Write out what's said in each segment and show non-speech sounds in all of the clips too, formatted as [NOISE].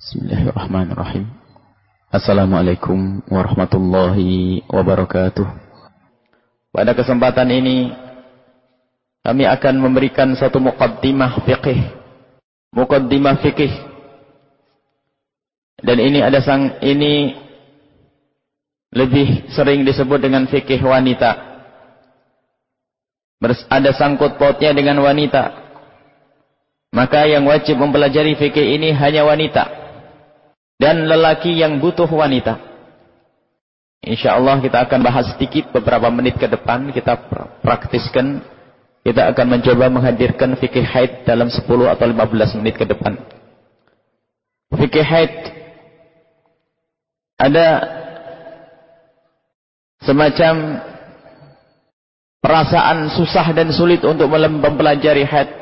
Bismillahirrahmanirrahim. Assalamualaikum warahmatullahi wabarakatuh. Pada kesempatan ini kami akan memberikan satu muqaddimah fiqih. Muqaddimah fiqih. Dan ini ada sang ini lebih sering disebut dengan fikih wanita. Ada sangkut pautnya dengan wanita. Maka yang wajib mempelajari fikih ini hanya wanita dan lelaki yang butuh wanita. InsyaAllah kita akan bahas sedikit beberapa menit ke depan. Kita praktiskan. Kita akan mencoba menghadirkan fikih haid dalam 10 atau 15 menit ke depan. Fikih haid. Ada semacam perasaan susah dan sulit untuk mempelajari haid.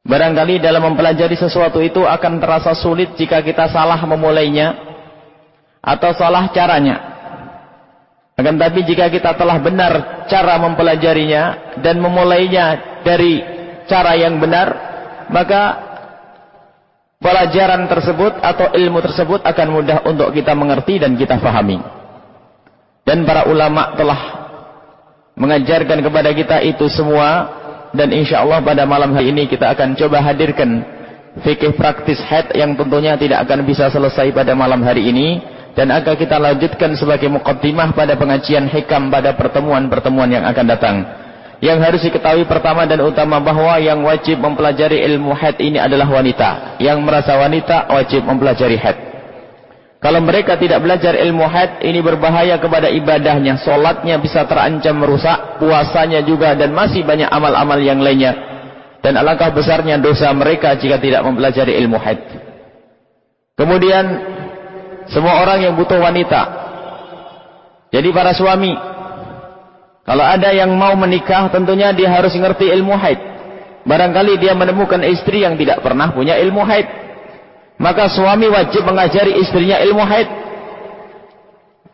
Barangkali dalam mempelajari sesuatu itu akan terasa sulit jika kita salah memulainya atau salah caranya. Akan tapi jika kita telah benar cara mempelajarinya dan memulainya dari cara yang benar, maka pelajaran tersebut atau ilmu tersebut akan mudah untuk kita mengerti dan kita fahami. Dan para ulama telah mengajarkan kepada kita itu semua dan insya Allah pada malam hari ini kita akan coba hadirkan fikih praktis haid yang tentunya tidak akan bisa selesai pada malam hari ini. Dan akan kita lanjutkan sebagai mukaddimah pada pengajian hikam pada pertemuan-pertemuan yang akan datang. Yang harus diketahui pertama dan utama bahwa yang wajib mempelajari ilmu haid ini adalah wanita. Yang merasa wanita wajib mempelajari haid kalau mereka tidak belajar ilmu haid, ini berbahaya kepada ibadahnya. Solatnya bisa terancam merusak, puasanya juga, dan masih banyak amal-amal yang lainnya. Dan alangkah besarnya dosa mereka jika tidak mempelajari ilmu haid. Kemudian, semua orang yang butuh wanita. Jadi para suami, kalau ada yang mau menikah, tentunya dia harus mengerti ilmu haid. Barangkali dia menemukan istri yang tidak pernah punya ilmu haid. Maka suami wajib mengajari istrinya ilmu haid.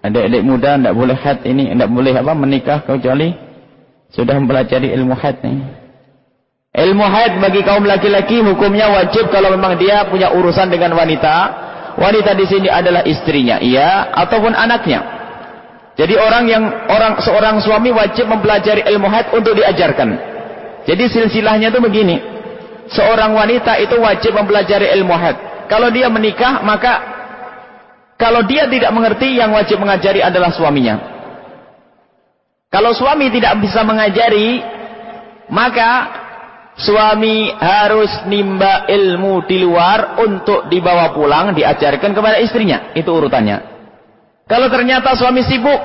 Adik-adik muda tidak boleh haid ini, tidak boleh apa menikah kecuali sudah mempelajari ilmu haid ini. Ilmu haid bagi kaum laki-laki hukumnya wajib kalau memang dia punya urusan dengan wanita. Wanita di sini adalah istrinya, iya ataupun anaknya. Jadi orang yang orang seorang suami wajib mempelajari ilmu haid untuk diajarkan. Jadi silsilahnya itu begini. Seorang wanita itu wajib mempelajari ilmu haid. Kalau dia menikah, maka kalau dia tidak mengerti, yang wajib mengajari adalah suaminya. Kalau suami tidak bisa mengajari, maka suami harus nimba ilmu di luar untuk dibawa pulang, diajarkan kepada istrinya. Itu urutannya. Kalau ternyata suami sibuk,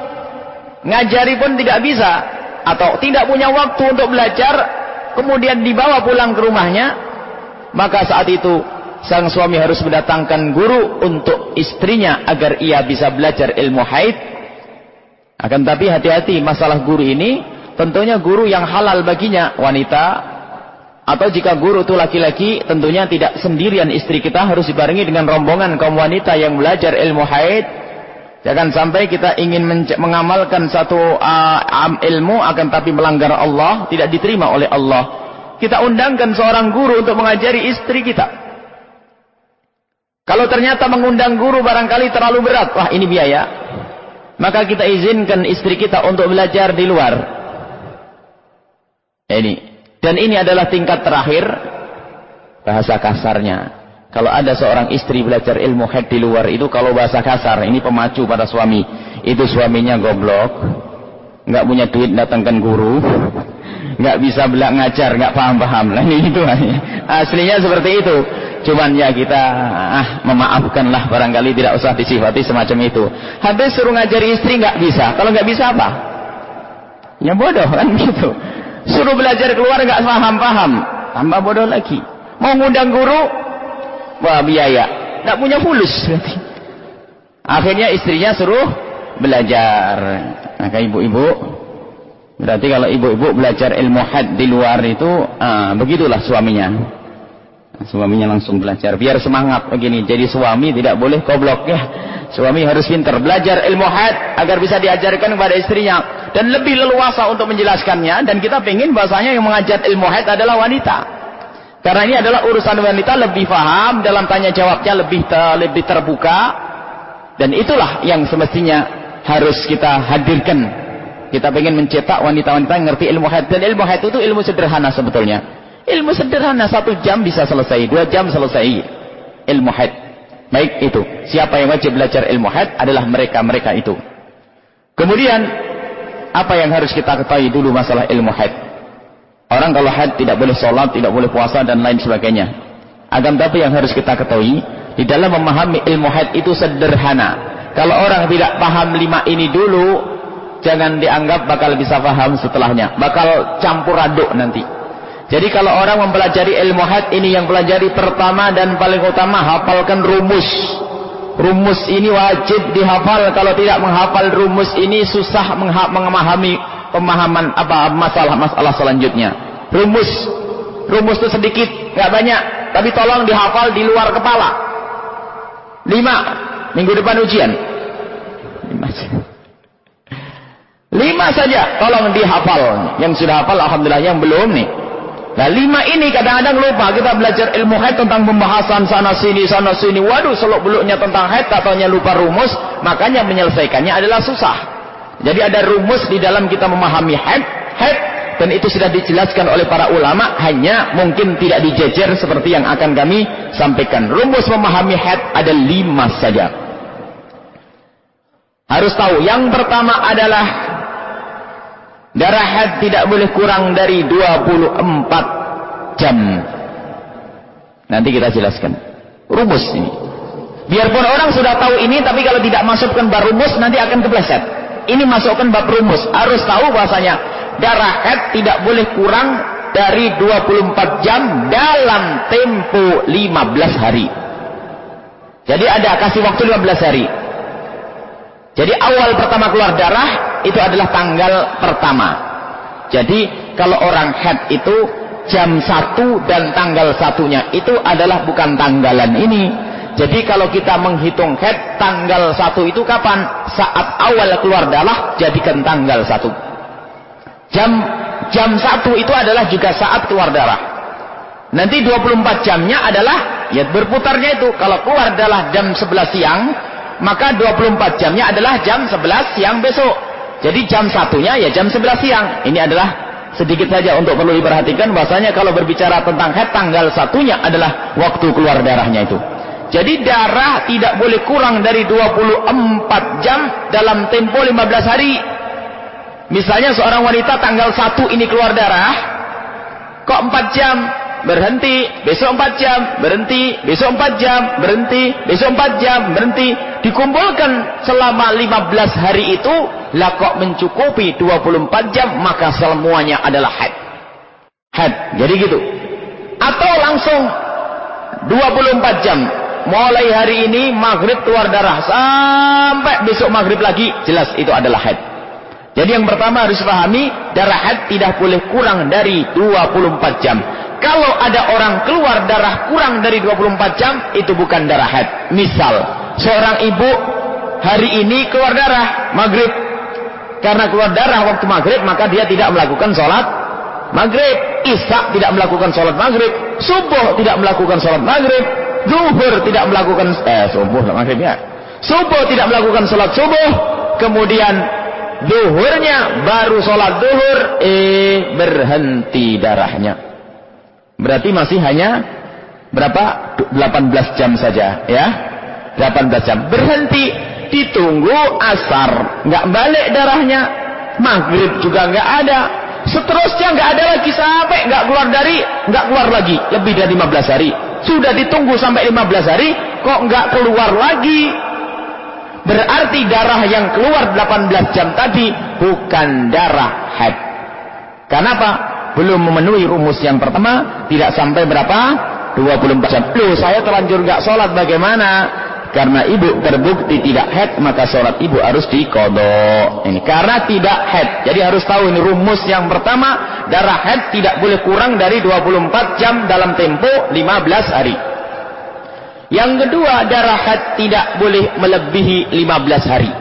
ngajari pun tidak bisa, atau tidak punya waktu untuk belajar, kemudian dibawa pulang ke rumahnya, maka saat itu sang suami harus mendatangkan guru untuk istrinya agar ia bisa belajar ilmu haid. Akan tapi hati-hati masalah guru ini tentunya guru yang halal baginya wanita atau jika guru itu laki-laki tentunya tidak sendirian istri kita harus dibarengi dengan rombongan kaum wanita yang belajar ilmu haid. Jangan sampai kita ingin mengamalkan satu uh, ilmu akan tapi melanggar Allah, tidak diterima oleh Allah. Kita undangkan seorang guru untuk mengajari istri kita. Kalau ternyata mengundang guru barangkali terlalu berat, wah ini biaya. Maka kita izinkan istri kita untuk belajar di luar. Ini. Dan ini adalah tingkat terakhir bahasa kasarnya. Kalau ada seorang istri belajar ilmu haid di luar itu kalau bahasa kasar, ini pemacu pada suami. Itu suaminya goblok. nggak punya duit datangkan guru. Nggak bisa belak ngajar, nggak paham-paham. Nah ini itu [LAUGHS] aslinya seperti itu. Cuman ya kita ah memaafkanlah barangkali tidak usah disifati semacam itu. Habis suruh ngajari istri nggak bisa. Kalau nggak bisa apa? Ya bodoh kan [LAUGHS] gitu. Suruh belajar keluar nggak paham-paham, tambah bodoh lagi. Mau ngundang guru, wah biaya. Nggak punya fulus berarti. [LAUGHS] Akhirnya istrinya suruh belajar. Maka ibu-ibu berarti kalau ibu-ibu belajar ilmu had di luar itu, ah, begitulah suaminya. Suaminya langsung belajar. Biar semangat begini. Jadi suami tidak boleh goblok ya. Suami harus pintar. Belajar ilmu had agar bisa diajarkan kepada istrinya. Dan lebih leluasa untuk menjelaskannya. Dan kita ingin bahasanya yang mengajar ilmu had adalah wanita. Karena ini adalah urusan wanita lebih paham dalam tanya jawabnya lebih ter, lebih terbuka dan itulah yang semestinya harus kita hadirkan. Kita ingin mencetak wanita-wanita yang ngerti ilmu haid dan ilmu haid itu ilmu sederhana sebetulnya. Ilmu sederhana satu jam bisa selesai, dua jam selesai ilmu haid. Baik itu. Siapa yang wajib belajar ilmu haid adalah mereka-mereka itu. Kemudian apa yang harus kita ketahui dulu masalah ilmu haid? Orang kalau haid tidak boleh sholat, tidak boleh puasa dan lain sebagainya. Agar tapi yang harus kita ketahui, di dalam memahami ilmu haid itu sederhana. Kalau orang tidak paham lima ini dulu, jangan dianggap bakal bisa paham setelahnya. Bakal campur aduk nanti. Jadi kalau orang mempelajari ilmu haid ini yang pelajari pertama dan paling utama hafalkan rumus. Rumus ini wajib dihafal. Kalau tidak menghafal rumus ini susah memahami pemahaman apa masalah-masalah selanjutnya. Rumus, rumus itu sedikit, nggak banyak, tapi tolong dihafal di luar kepala. Lima, minggu depan ujian. Lima. Lima saja, tolong dihafal. Yang sudah hafal, alhamdulillah. Yang belum nih. Nah lima ini kadang-kadang lupa kita belajar ilmu haid tentang pembahasan sana sini sana sini. Waduh seluk beluknya tentang haid katanya lupa rumus, makanya menyelesaikannya adalah susah. Jadi ada rumus di dalam kita memahami haid, haid dan itu sudah dijelaskan oleh para ulama hanya mungkin tidak dijejer seperti yang akan kami sampaikan. Rumus memahami haid ada lima saja. Harus tahu yang pertama adalah darah haid tidak boleh kurang dari 24 jam. Nanti kita jelaskan. Rumus ini. Biarpun orang sudah tahu ini tapi kalau tidak masukkan bar rumus nanti akan kepleset. Ini masukkan bab rumus. Harus tahu bahasanya darah haid tidak boleh kurang dari 24 jam dalam tempo 15 hari. Jadi ada kasih waktu 15 hari. Jadi awal pertama keluar darah itu adalah tanggal pertama. Jadi kalau orang haid itu jam 1 dan tanggal satunya itu adalah bukan tanggalan ini jadi kalau kita menghitung head tanggal 1 itu kapan? Saat awal keluar darah jadikan tanggal 1. Jam jam 1 itu adalah juga saat keluar darah. Nanti 24 jamnya adalah ya berputarnya itu. Kalau keluar darah jam 11 siang, maka 24 jamnya adalah jam 11 siang besok. Jadi jam satunya ya jam 11 siang. Ini adalah sedikit saja untuk perlu diperhatikan bahasanya kalau berbicara tentang head tanggal satunya adalah waktu keluar darahnya itu. Jadi darah tidak boleh kurang dari 24 jam dalam tempo 15 hari. Misalnya seorang wanita tanggal 1 ini keluar darah, kok 4 jam, berhenti, besok 4 jam, berhenti, besok 4 jam, berhenti, besok 4 jam, berhenti. Dikumpulkan selama 15 hari itu, lah kok mencukupi 24 jam, maka semuanya adalah haid. Haid, jadi gitu. Atau langsung 24 jam mulai hari ini maghrib keluar darah sampai besok maghrib lagi jelas itu adalah haid jadi yang pertama harus pahami darah haid tidak boleh kurang dari 24 jam kalau ada orang keluar darah kurang dari 24 jam itu bukan darah haid misal seorang ibu hari ini keluar darah maghrib. Karena keluar darah waktu maghrib maka dia tidak melakukan sholat maghrib. Isya tidak melakukan sholat maghrib. Subuh tidak melakukan sholat maghrib. Zuhur tidak melakukan eh subuh maksudnya subuh tidak melakukan sholat subuh. Kemudian zuhurnya baru sholat zuhur eh berhenti darahnya berarti masih hanya berapa? 18 jam saja ya? 18 jam. Berhenti. Ditunggu asar. Nggak balik darahnya. Maghrib juga nggak ada. Seterusnya nggak ada lagi sampai nggak keluar dari nggak keluar lagi. Lebih dari 15 hari. Sudah ditunggu sampai 15 hari, kok nggak keluar lagi? Berarti darah yang keluar 18 jam tadi bukan darah haid. Kenapa? Belum memenuhi rumus yang pertama, tidak sampai berapa? 24 jam. Loh, saya terlanjur nggak sholat bagaimana? Karena ibu terbukti tidak head, maka sholat ibu harus dikodok. Ini karena tidak head. Jadi harus tahu ini rumus yang pertama, darah head tidak boleh kurang dari 24 jam dalam tempo 15 hari. Yang kedua, darah head tidak boleh melebihi 15 hari.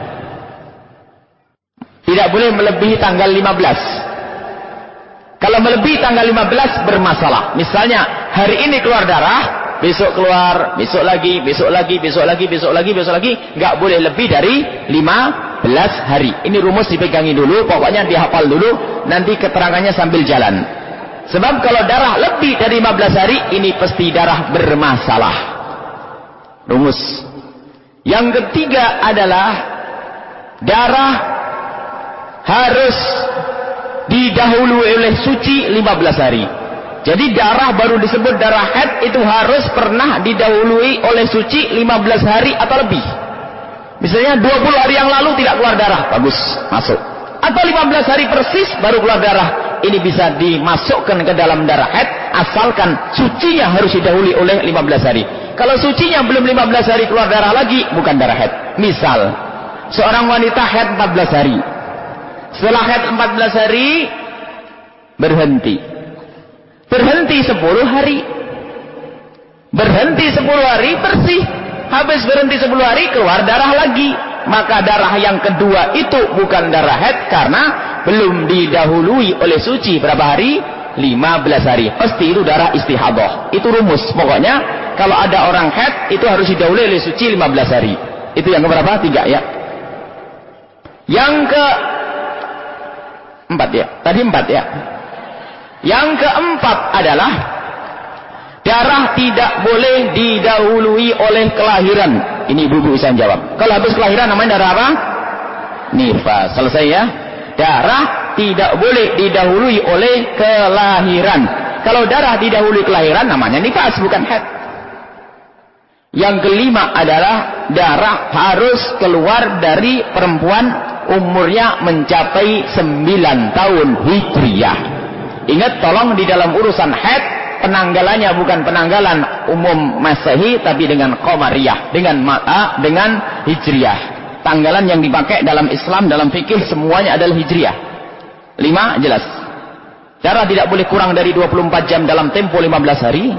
Tidak boleh melebihi tanggal 15. Kalau melebihi tanggal 15 bermasalah. Misalnya hari ini keluar darah, besok keluar, besok lagi, besok lagi, besok lagi, besok lagi, besok lagi, nggak boleh lebih dari 15 hari. Ini rumus dipegangi dulu, pokoknya dihafal dulu, nanti keterangannya sambil jalan. Sebab kalau darah lebih dari 15 hari, ini pasti darah bermasalah. Rumus. Yang ketiga adalah darah harus didahului oleh suci 15 hari. Jadi darah baru disebut darah haid itu harus pernah didahului oleh suci 15 hari atau lebih. Misalnya 20 hari yang lalu tidak keluar darah, bagus, masuk. Atau 15 hari persis baru keluar darah. Ini bisa dimasukkan ke dalam darah haid asalkan sucinya harus didahului oleh 15 hari. Kalau sucinya belum 15 hari keluar darah lagi, bukan darah haid. Misal, seorang wanita haid 14 hari. Setelah haid 14 hari berhenti. Berhenti 10 hari. Berhenti 10 hari bersih. Habis berhenti 10 hari keluar darah lagi. Maka darah yang kedua itu bukan darah head karena belum didahului oleh suci berapa hari? 15 hari. Pasti itu darah istihadah. Itu rumus. Pokoknya kalau ada orang head itu harus didahului oleh suci 15 hari. Itu yang keberapa? tiga ya. Yang ke empat ya tadi empat ya yang keempat adalah darah tidak boleh didahului oleh kelahiran. Ini ibu-ibu bisa jawab. Kalau habis kelahiran namanya darah apa? Nifas. Selesai ya. Darah tidak boleh didahului oleh kelahiran. Kalau darah didahului kelahiran namanya nifas bukan haid. Yang kelima adalah darah harus keluar dari perempuan umurnya mencapai 9 tahun hijriyah. Ingat tolong di dalam urusan haid penanggalannya bukan penanggalan umum Masehi tapi dengan Qamariyah, dengan mata dengan Hijriyah. Tanggalan yang dipakai dalam Islam dalam fikih semuanya adalah Hijriyah. Lima jelas. Darah tidak boleh kurang dari 24 jam dalam tempo 15 hari.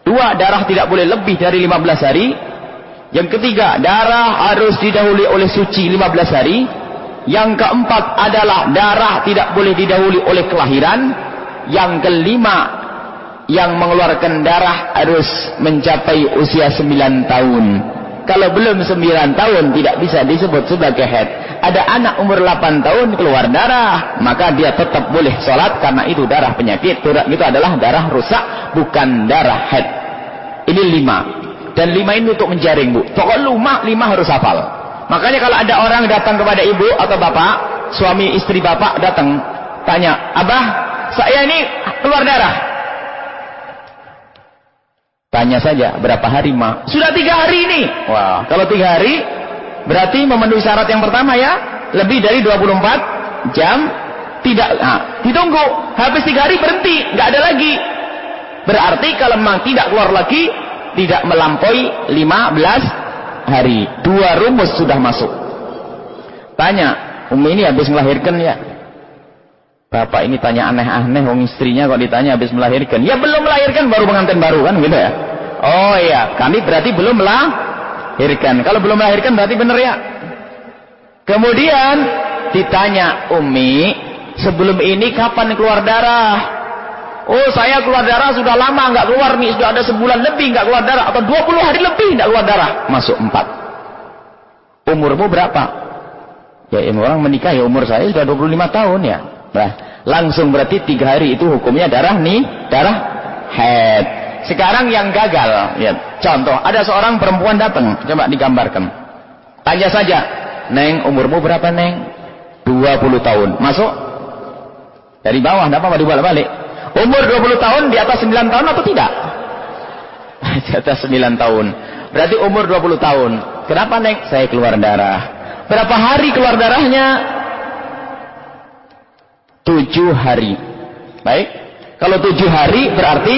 Dua, darah tidak boleh lebih dari 15 hari. Yang ketiga, darah harus didahului oleh suci 15 hari. Yang keempat adalah darah tidak boleh didahului oleh kelahiran. Yang kelima, yang mengeluarkan darah harus mencapai usia 9 tahun. Kalau belum 9 tahun tidak bisa disebut sebagai head. Ada anak umur 8 tahun keluar darah, maka dia tetap boleh sholat karena itu darah penyakit. Itu adalah darah rusak, bukan darah head. Ini lima. Dan lima ini untuk menjaring bu. Pokok lima, lima harus hafal. Makanya kalau ada orang datang kepada ibu atau bapak, suami istri bapak datang, tanya, Abah, saya ini keluar darah. Tanya saja, berapa hari, Ma? Sudah tiga hari ini. Wah, kalau tiga hari, berarti memenuhi syarat yang pertama ya. Lebih dari 24 jam, tidak, nah, ditunggu. Habis tiga hari berhenti, nggak ada lagi. Berarti kalau memang tidak keluar lagi, tidak melampaui 15 hari. Dua rumus sudah masuk. Tanya, Umi ini habis melahirkan ya? Bapak ini tanya aneh-aneh, wong istrinya kok ditanya habis melahirkan. Ya belum melahirkan, baru pengantin baru kan gitu ya. Oh iya, kami berarti belum melahirkan. Kalau belum melahirkan berarti benar ya. Kemudian ditanya Umi, sebelum ini kapan keluar darah? Oh saya keluar darah sudah lama nggak keluar nih sudah ada sebulan lebih nggak keluar darah atau 20 hari lebih nggak keluar darah masuk empat. Umurmu berapa? Ya orang menikah ya umur saya sudah 25 tahun ya. Nah, langsung berarti tiga hari itu hukumnya darah nih darah head. Sekarang yang gagal ya contoh ada seorang perempuan datang coba digambarkan. Tanya saja, Neng umurmu berapa Neng? 20 tahun. Masuk? Dari bawah, apa-apa dibalik-balik. Umur 20 tahun di atas 9 tahun atau tidak? [LAUGHS] di atas 9 tahun. Berarti umur 20 tahun. Kenapa Nek? Saya keluar darah. Berapa hari keluar darahnya? 7 hari. Baik. Kalau 7 hari berarti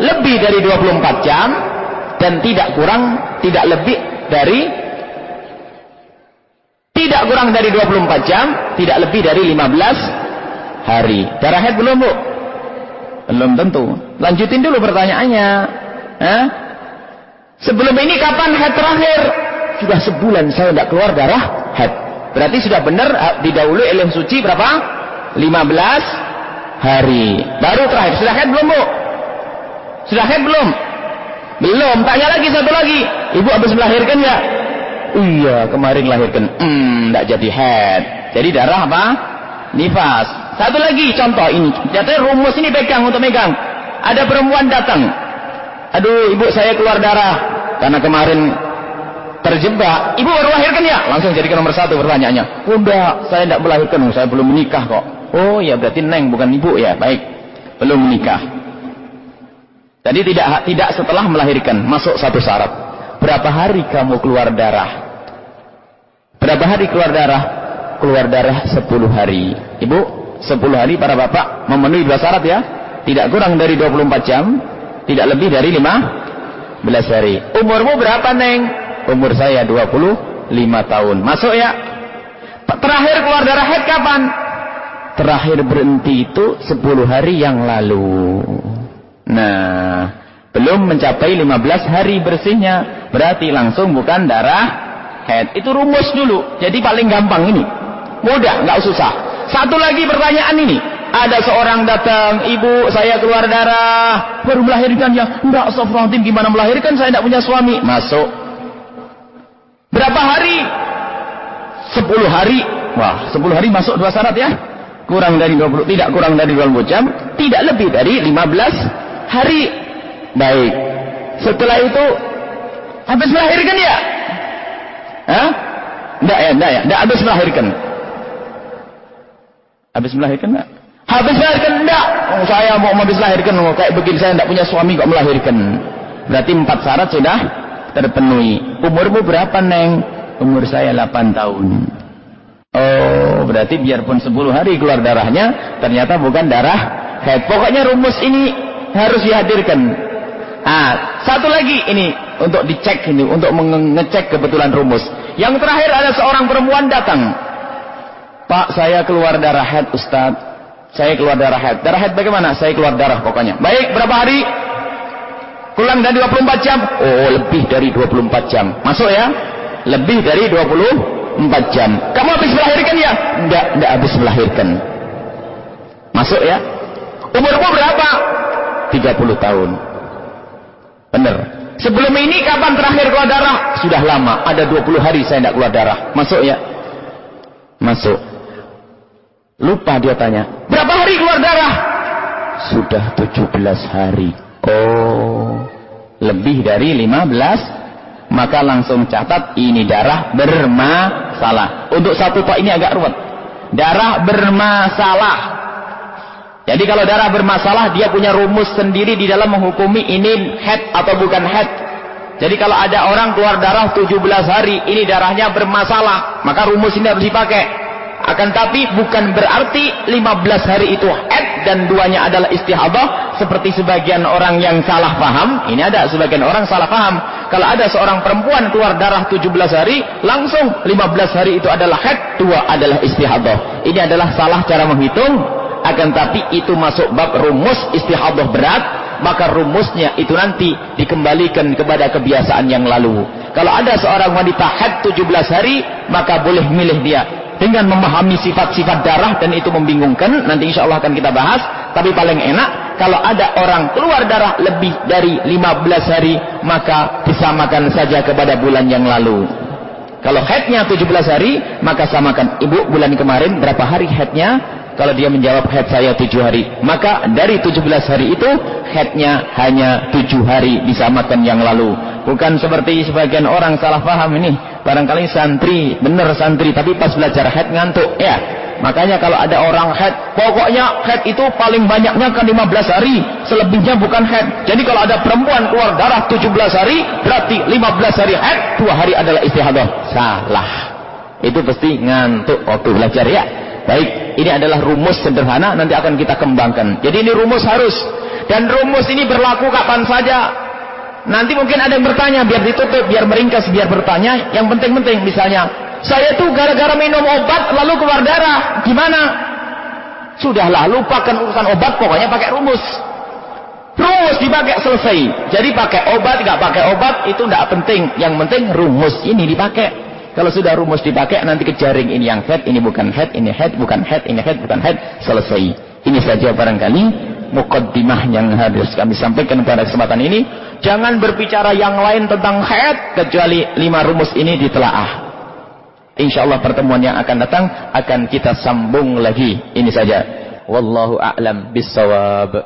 lebih dari 24 jam dan tidak kurang, tidak lebih dari tidak kurang dari 24 jam, tidak lebih dari 15 hari. Darah head belum, Bu? Belum tentu. Lanjutin dulu pertanyaannya. Eh? Sebelum ini kapan head terakhir? Sudah sebulan saya tidak keluar darah head. Berarti sudah benar eh, didahului oleh suci berapa? 15 hari. Baru terakhir. Sudah head belum bu? Sudah head belum? Belum. Tanya lagi satu lagi. Ibu habis melahirkan ya? Iya, kemarin lahirkan. Hmm, tidak jadi head. Jadi darah apa? Nifas. Satu lagi contoh ini. Jadi rumus ini pegang untuk megang. Ada perempuan datang. Aduh, ibu saya keluar darah. Karena kemarin terjebak. Ibu baru lahirkan ya? Langsung jadikan nomor satu pertanyaannya. Oh, enggak, saya tidak melahirkan. Saya belum menikah kok. Oh, ya berarti neng bukan ibu ya. Baik. Belum menikah. Jadi tidak tidak setelah melahirkan. Masuk satu syarat. Berapa hari kamu keluar darah? Berapa hari keluar darah? Keluar darah 10 hari. Ibu, 10 hari para bapak memenuhi dua syarat ya. Tidak kurang dari 24 jam, tidak lebih dari 5 belas hari. Umurmu berapa, Neng? Umur saya 25 tahun. Masuk ya? Terakhir keluar darah head kapan? Terakhir berhenti itu 10 hari yang lalu. Nah, belum mencapai 15 hari bersihnya. Berarti langsung bukan darah head. Itu rumus dulu. Jadi paling gampang ini. Mudah, nggak susah. Satu lagi pertanyaan ini. Ada seorang datang, ibu saya keluar darah, baru melahirkan ya. Enggak, Astagfirullahaladzim, gimana melahirkan? Saya tidak punya suami. Masuk. Berapa hari? Sepuluh hari. Wah, sepuluh hari masuk dua syarat ya. Kurang dari 20, tidak kurang dari 20 jam, tidak lebih dari 15 hari. Baik. Setelah itu habis melahirkan ya? Hah? Enggak ya, enggak ya. Enggak habis melahirkan. Habis melahirkan enggak? Habis melahirkan enggak. Oh, saya mau habis melahirkan oh, kayak begini saya enggak punya suami kok melahirkan. Berarti empat syarat sudah terpenuhi. Umurmu berapa, Neng? Umur saya 8 tahun. Oh, berarti biarpun 10 hari keluar darahnya, ternyata bukan darah. Pokoknya rumus ini harus dihadirkan. Ah, satu lagi ini untuk dicek ini, untuk mengecek kebetulan rumus. Yang terakhir ada seorang perempuan datang. Pak, saya keluar darah head, Ustaz. Saya keluar darah head. Darah head bagaimana? Saya keluar darah pokoknya. Baik, berapa hari? Kurang dari 24 jam? Oh, lebih dari 24 jam. Masuk ya? Lebih dari 24 jam. Kamu habis melahirkan ya? Enggak, enggak habis melahirkan. Masuk ya? Umurmu berapa? 30 tahun. Benar. Sebelum ini kapan terakhir keluar darah? Sudah lama. Ada 20 hari saya tidak keluar darah. Masuk ya? Masuk. Lupa dia tanya. Berapa hari keluar darah? Sudah 17 hari. Oh. Lebih dari 15. Maka langsung catat ini darah bermasalah. Untuk satu pak ini agak ruwet. Darah bermasalah. Jadi kalau darah bermasalah dia punya rumus sendiri di dalam menghukumi ini head atau bukan head. Jadi kalau ada orang keluar darah 17 hari ini darahnya bermasalah, maka rumus ini harus dipakai. Akan tapi bukan berarti 15 hari itu head dan duanya adalah istihadah seperti sebagian orang yang salah paham. Ini ada sebagian orang salah paham. Kalau ada seorang perempuan keluar darah 17 hari, langsung 15 hari itu adalah head, dua adalah istihadah. Ini adalah salah cara menghitung akan tapi itu masuk bab rumus istihadah berat maka rumusnya itu nanti dikembalikan kepada kebiasaan yang lalu kalau ada seorang wanita had 17 hari maka boleh milih dia dengan memahami sifat-sifat darah dan itu membingungkan nanti insya Allah akan kita bahas. Tapi paling enak kalau ada orang keluar darah lebih dari 15 hari maka disamakan saja kepada bulan yang lalu. Kalau headnya 17 hari maka samakan. Ibu bulan kemarin berapa hari headnya kalau dia menjawab head saya tujuh hari. Maka dari tujuh belas hari itu headnya hanya tujuh hari disamakan yang lalu. Bukan seperti sebagian orang salah paham ini. Barangkali santri, benar santri. Tapi pas belajar head ngantuk. Ya. Makanya kalau ada orang head, pokoknya head itu paling banyaknya kan 15 hari. Selebihnya bukan head. Jadi kalau ada perempuan keluar darah 17 hari, berarti 15 hari head, dua hari adalah istihadah. Salah. Itu pasti ngantuk waktu belajar ya. Baik, ini adalah rumus sederhana nanti akan kita kembangkan. Jadi ini rumus harus dan rumus ini berlaku kapan saja. Nanti mungkin ada yang bertanya biar ditutup, biar meringkas, biar bertanya. Yang penting-penting misalnya, saya tuh gara-gara minum obat lalu keluar darah. Gimana? Sudahlah, lupakan urusan obat, pokoknya pakai rumus. Rumus dipakai selesai. Jadi pakai obat, nggak pakai obat itu tidak penting. Yang penting rumus ini dipakai. Kalau sudah rumus dipakai nanti ke jaring ini yang head, ini bukan head, ini head, bukan head, ini head, bukan head, selesai. Ini saja barangkali mukaddimah yang harus kami sampaikan pada kesempatan ini. Jangan berbicara yang lain tentang haid kecuali lima rumus ini ditelaah. Insyaallah pertemuan yang akan datang akan kita sambung lagi. Ini saja. Wallahu a'lam bissawab.